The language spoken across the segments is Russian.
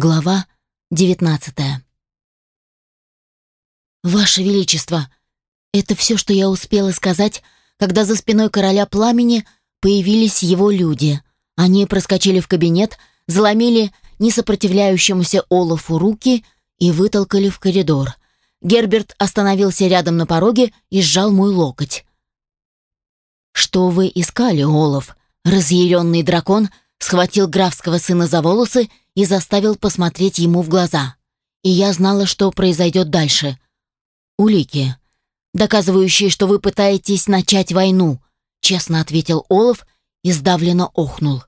Глава девятнадцатая. «Ваше Величество!» Это все, что я успела сказать, когда за спиной короля пламени появились его люди. Они проскочили в кабинет, заломили несопротивляющемуся Олафу руки и вытолкали в коридор. Герберт остановился рядом на пороге и сжал мой локоть. «Что вы искали, Олаф?» Разъяренный дракон схватил графского сына за волосы и заставил посмотреть ему в глаза. И я знала, что произойдет дальше. «Улики, доказывающие, что вы пытаетесь начать войну», честно ответил Олаф и сдавленно охнул.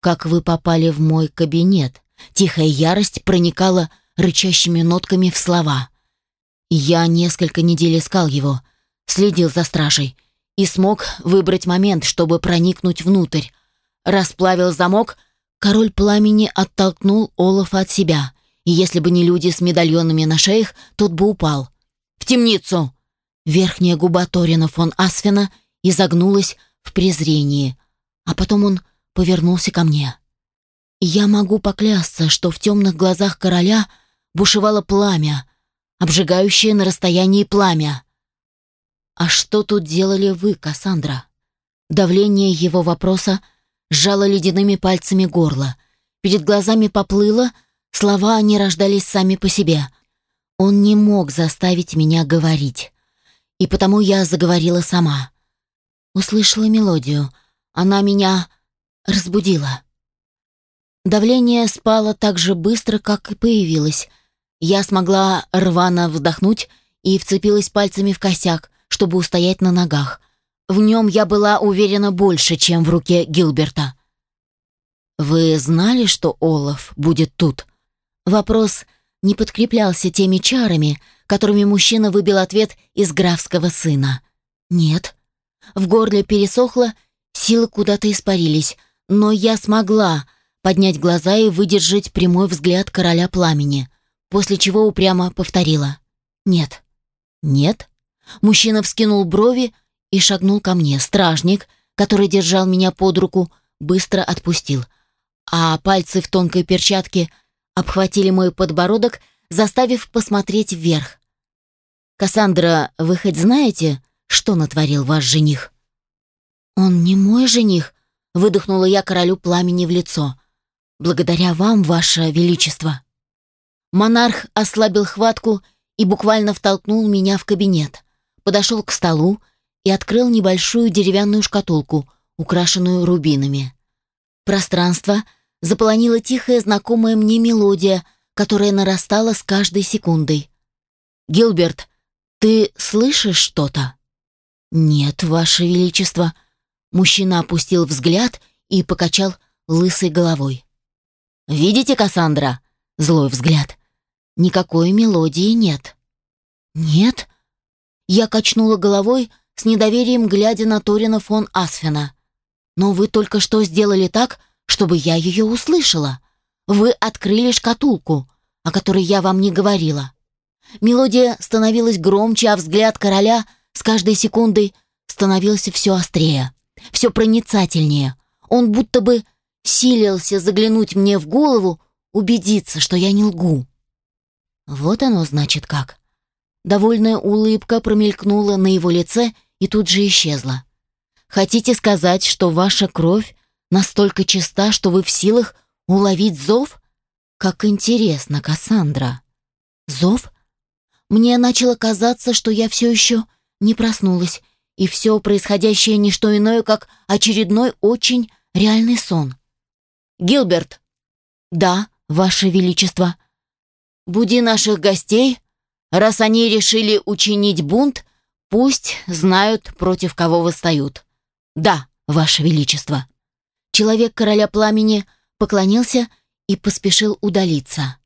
«Как вы попали в мой кабинет?» Тихая ярость проникала рычащими нотками в слова. Я несколько недель искал его, следил за стражей и смог выбрать момент, чтобы проникнуть внутрь. Расплавил замок — Король пламени оттолкнул Олафа от себя, и если бы не люди с медальонами на шеях, тот бы упал. «В темницу!» Верхняя губа Торина фон Асфена изогнулась в презрении, а потом он повернулся ко мне. я могу поклясться, что в темных глазах короля бушевало пламя, обжигающее на расстоянии пламя. «А что тут делали вы, Кассандра?» Давление его вопроса сжала ледяными пальцами горло. Перед глазами поплыло, слова не рождались сами по себе. Он не мог заставить меня говорить. И потому я заговорила сама. Услышала мелодию. Она меня разбудила. Давление спало так же быстро, как и появилось. Я смогла рвано вздохнуть и вцепилась пальцами в косяк, чтобы устоять на ногах. В нем я была уверена больше, чем в руке Гилберта. «Вы знали, что Олаф будет тут?» Вопрос не подкреплялся теми чарами, которыми мужчина выбил ответ из графского сына. «Нет». В горле пересохло, силы куда-то испарились, но я смогла поднять глаза и выдержать прямой взгляд короля пламени, после чего упрямо повторила. «Нет». «Нет?» Мужчина вскинул брови, и шагнул ко мне. Стражник, который держал меня под руку, быстро отпустил, а пальцы в тонкой перчатке обхватили мой подбородок, заставив посмотреть вверх. «Кассандра, вы хоть знаете, что натворил ваш жених?» «Он не мой жених», — выдохнула я королю пламени в лицо. «Благодаря вам, ваше величество». Монарх ослабил хватку и буквально втолкнул меня в кабинет. Подошел к столу, и открыл небольшую деревянную шкатулку, украшенную рубинами. Пространство заполонила тихая знакомая мне мелодия, которая нарастала с каждой секундой. «Гилберт, ты слышишь что-то?» «Нет, Ваше Величество». Мужчина опустил взгляд и покачал лысой головой. «Видите, Кассандра?» Злой взгляд. «Никакой мелодии нет». «Нет?» Я качнула головой, с недоверием глядя на Торина фон Асфена. «Но вы только что сделали так, чтобы я ее услышала. Вы открыли шкатулку, о которой я вам не говорила». Мелодия становилась громче, а взгляд короля с каждой секундой становился все острее, все проницательнее. Он будто бы силился заглянуть мне в голову, убедиться, что я не лгу. Вот оно значит как. Довольная улыбка промелькнула на его лице, и тут же исчезла. Хотите сказать, что ваша кровь настолько чиста, что вы в силах уловить зов? Как интересно, Кассандра. Зов? Мне начало казаться, что я все еще не проснулась, и все происходящее не что иное, как очередной очень реальный сон. Гилберт. Да, ваше величество. Буди наших гостей, раз они решили учинить бунт, Пусть знают, против кого восстают. Да, ваше величество. Человек короля пламени поклонился и поспешил удалиться.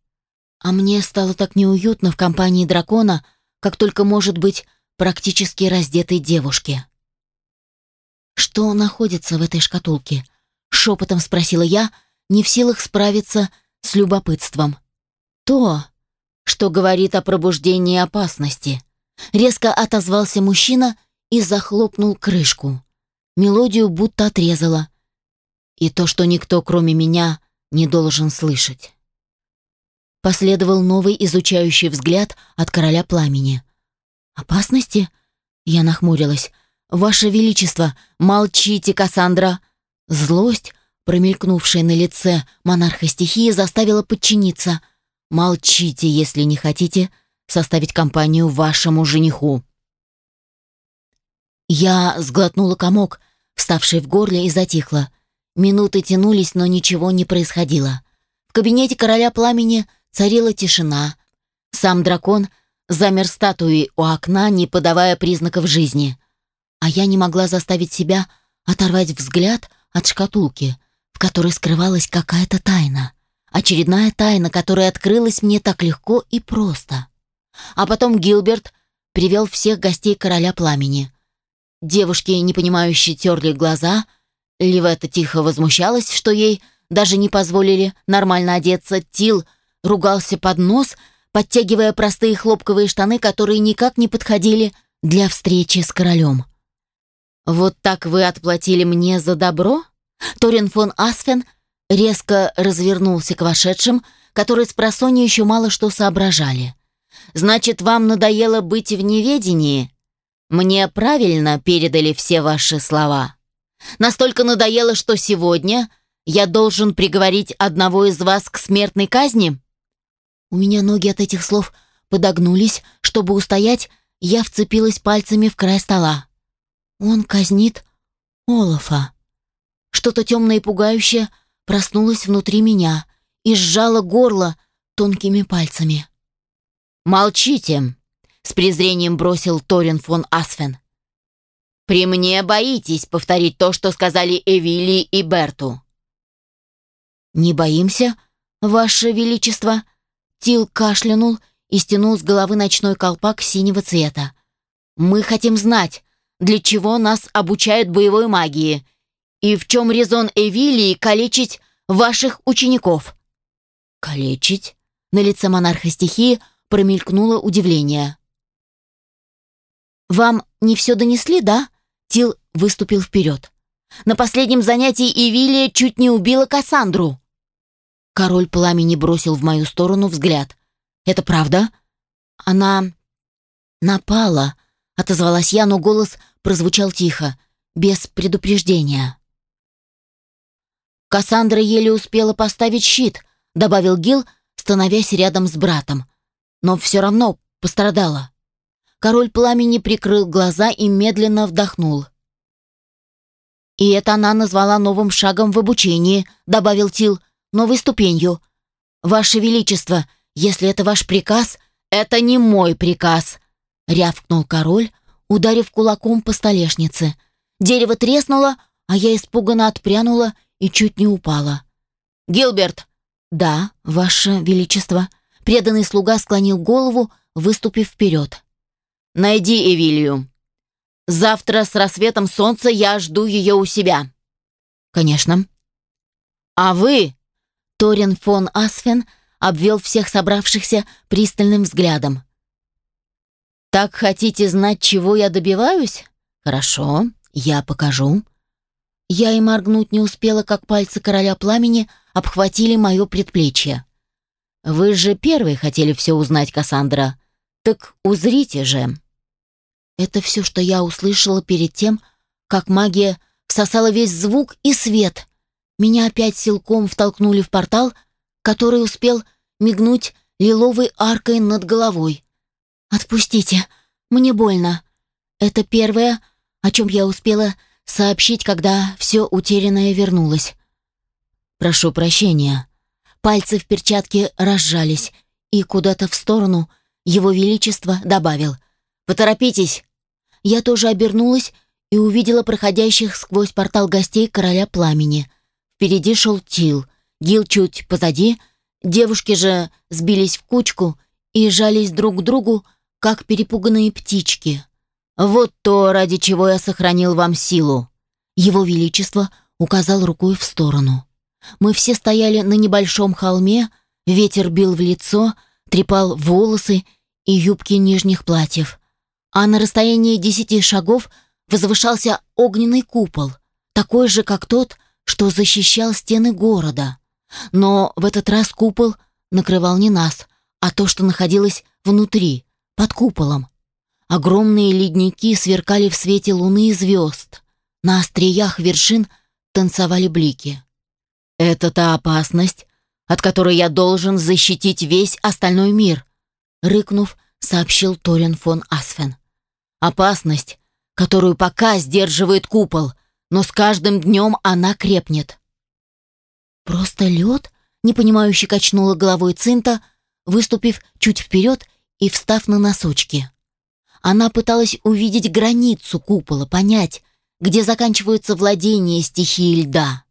А мне стало так неуютно в компании дракона, как только может быть практически раздетой девушки. Что находится в этой шкатулке? шепотом спросила я, не в силах справиться с любопытством. То, что говорит о пробуждении опасности. Резко отозвался мужчина и захлопнул крышку. Мелодию будто отрезала. И то, что никто, кроме меня, не должен слышать. последовал новый изучающий взгляд от короля пламени. «Опасности?» Я нахмурилась. «Ваше Величество, молчите, Кассандра!» Злость, промелькнувшая на лице монарха стихии, заставила подчиниться. «Молчите, если не хотите составить компанию вашему жениху». Я сглотнула комок, вставший в горле, и затихла. Минуты тянулись, но ничего не происходило. В кабинете короля пламени царила тишина. Сам дракон замер статуей у окна, не подавая признаков жизни. А я не могла заставить себя оторвать взгляд от шкатулки, в которой скрывалась какая-то тайна. Очередная тайна, которая открылась мне так легко и просто. А потом Гилберт привел всех гостей короля пламени. Девушки, непонимающе терли глаза. Ливета тихо возмущалась, что ей даже не позволили нормально одеться. Тил ругался под нос, подтягивая простые хлопковые штаны, которые никак не подходили для встречи с королем. «Вот так вы отплатили мне за добро?» Торин фон Асфен резко развернулся к вошедшим, которые с просонья еще мало что соображали. «Значит, вам надоело быть в неведении?» Мне правильно передали все ваши слова. Настолько надоело, что сегодня я должен приговорить одного из вас к смертной казни? У меня ноги от этих слов подогнулись, чтобы устоять, я вцепилась пальцами в край стола. Он казнит Олафа. Что-то темное и пугающее проснулось внутри меня и сжало горло тонкими пальцами. «Молчите!» с презрением бросил Торин фон Асфен. «При мне боитесь повторить то, что сказали Эвили и Берту». «Не боимся, Ваше Величество?» Тил кашлянул и стянул с головы ночной колпак синего цвета. «Мы хотим знать, для чего нас обучают боевой магии и в чем резон Эвилии калечить ваших учеников». «Калечить?» На лице монарха стихии промелькнуло удивление. «Вам не все донесли, да?» Тил выступил вперед. «На последнем занятии Ивилия чуть не убила Кассандру». Король пламени бросил в мою сторону взгляд. «Это правда?» «Она напала», — отозвалась я, но голос прозвучал тихо, без предупреждения. «Кассандра еле успела поставить щит», — добавил Гил, становясь рядом с братом. «Но все равно пострадала». Король пламени прикрыл глаза и медленно вдохнул. «И это она назвала новым шагом в обучении», — добавил Тил, — «новой ступенью. Ваше Величество, если это ваш приказ, это не мой приказ», — рявкнул король, ударив кулаком по столешнице. Дерево треснуло, а я испуганно отпрянула и чуть не упала. «Гилберт!» «Да, Ваше Величество». Преданный слуга склонил голову, выступив вперед. Найди Эвилию. Завтра с рассветом солнца я жду ее у себя». «Конечно». «А вы...» Торин фон Асфен обвел всех собравшихся пристальным взглядом. «Так хотите знать, чего я добиваюсь? Хорошо, я покажу». Я и моргнуть не успела, как пальцы короля пламени обхватили мое предплечье. «Вы же первый хотели все узнать, Кассандра. Так узрите же». Это все, что я услышала перед тем, как магия всосала весь звук и свет. Меня опять силком втолкнули в портал, который успел мигнуть лиловой аркой над головой. «Отпустите, мне больно». Это первое, о чем я успела сообщить, когда все утерянное вернулось. «Прошу прощения». Пальцы в перчатке разжались, и куда-то в сторону его Величество добавил. «Поторопитесь!» Я тоже обернулась и увидела проходящих сквозь портал гостей короля пламени. Впереди шел Тил, Гил чуть позади, девушки же сбились в кучку и жались друг к другу, как перепуганные птички. «Вот то, ради чего я сохранил вам силу!» Его Величество указал рукой в сторону. Мы все стояли на небольшом холме, ветер бил в лицо, трепал волосы и юбки нижних платьев а на расстоянии десяти шагов возвышался огненный купол, такой же, как тот, что защищал стены города. Но в этот раз купол накрывал не нас, а то, что находилось внутри, под куполом. Огромные ледники сверкали в свете луны и звезд. На остриях вершин танцевали блики. «Это та опасность, от которой я должен защитить весь остальной мир», рыкнув, сообщил Торин фон Асфен. «Опасность, которую пока сдерживает купол, но с каждым днем она крепнет». «Просто лед?» — непонимающе качнула головой Цинта, выступив чуть вперед и встав на носочки. Она пыталась увидеть границу купола, понять, где заканчиваются владения стихии льда.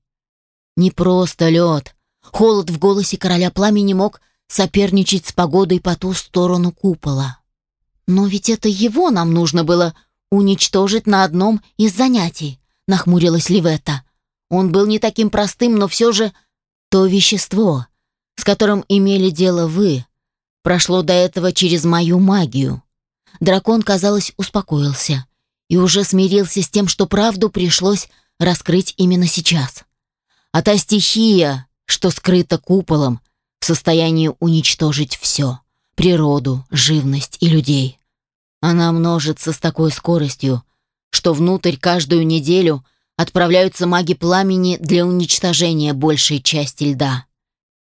Не просто лед. Холод в голосе короля пламени мог соперничать с погодой по ту сторону купола. Но ведь это его нам нужно было уничтожить на одном из занятий, нахмурилась Ливетта. Он был не таким простым, но все же то вещество, с которым имели дело вы, прошло до этого через мою магию. Дракон, казалось, успокоился и уже смирился с тем, что правду пришлось раскрыть именно сейчас. А та стихия, что скрыта куполом, в состоянии уничтожить все — природу, живность и людей. Она множится с такой скоростью, что внутрь каждую неделю отправляются маги пламени для уничтожения большей части льда.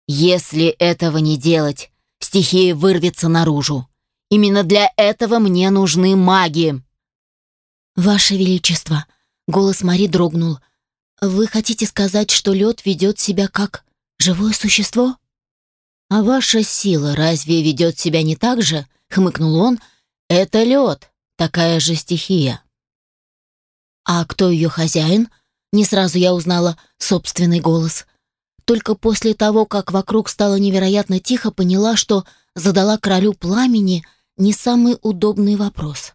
Если этого не делать, стихия вырвется наружу. Именно для этого мне нужны маги. Ваше величество, голос Мари дрогнул. Вы хотите сказать, что лед ведет себя как живое существо? А ваша сила разве ведет себя не так же? хмыкнул он. Это лед, такая же стихия. А кто ее хозяин? Не сразу я узнала собственный голос. Только после того, как вокруг стало невероятно тихо, поняла, что задала королю пламени не самый удобный вопрос.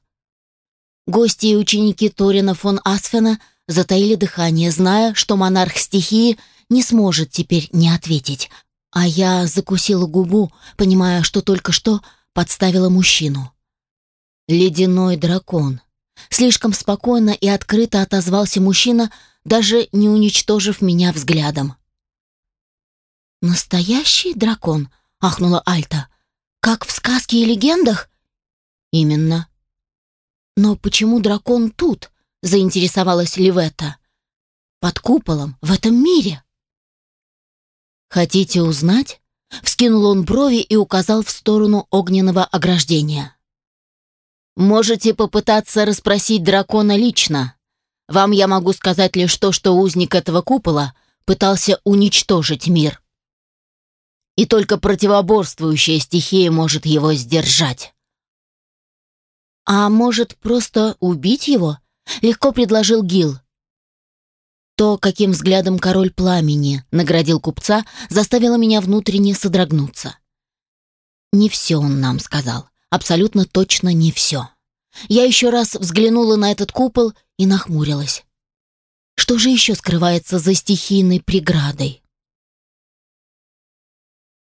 Гости и ученики Торина фон Асфена затаили дыхание, зная, что монарх стихии не сможет теперь не ответить. А я закусила губу, понимая, что только что подставила мужчину. «Ледяной дракон», Слишком спокойно и открыто отозвался мужчина, даже не уничтожив меня взглядом. «Настоящий дракон?» — ахнула Альта. «Как в сказке и легендах?» «Именно». «Но почему дракон тут?» — заинтересовалась Ливетта. «Под куполом, в этом мире». «Хотите узнать?» — вскинул он брови и указал в сторону огненного ограждения. Можете попытаться расспросить дракона лично. Вам я могу сказать лишь то, что узник этого купола пытался уничтожить мир. И только противоборствующая стихия может его сдержать. А может, просто убить его? Легко предложил Гил. То, каким взглядом король пламени наградил купца, заставило меня внутренне содрогнуться. Не все он нам сказал абсолютно точно не все. Я еще раз взглянула на этот купол и нахмурилась. Что же еще скрывается за стихийной преградой?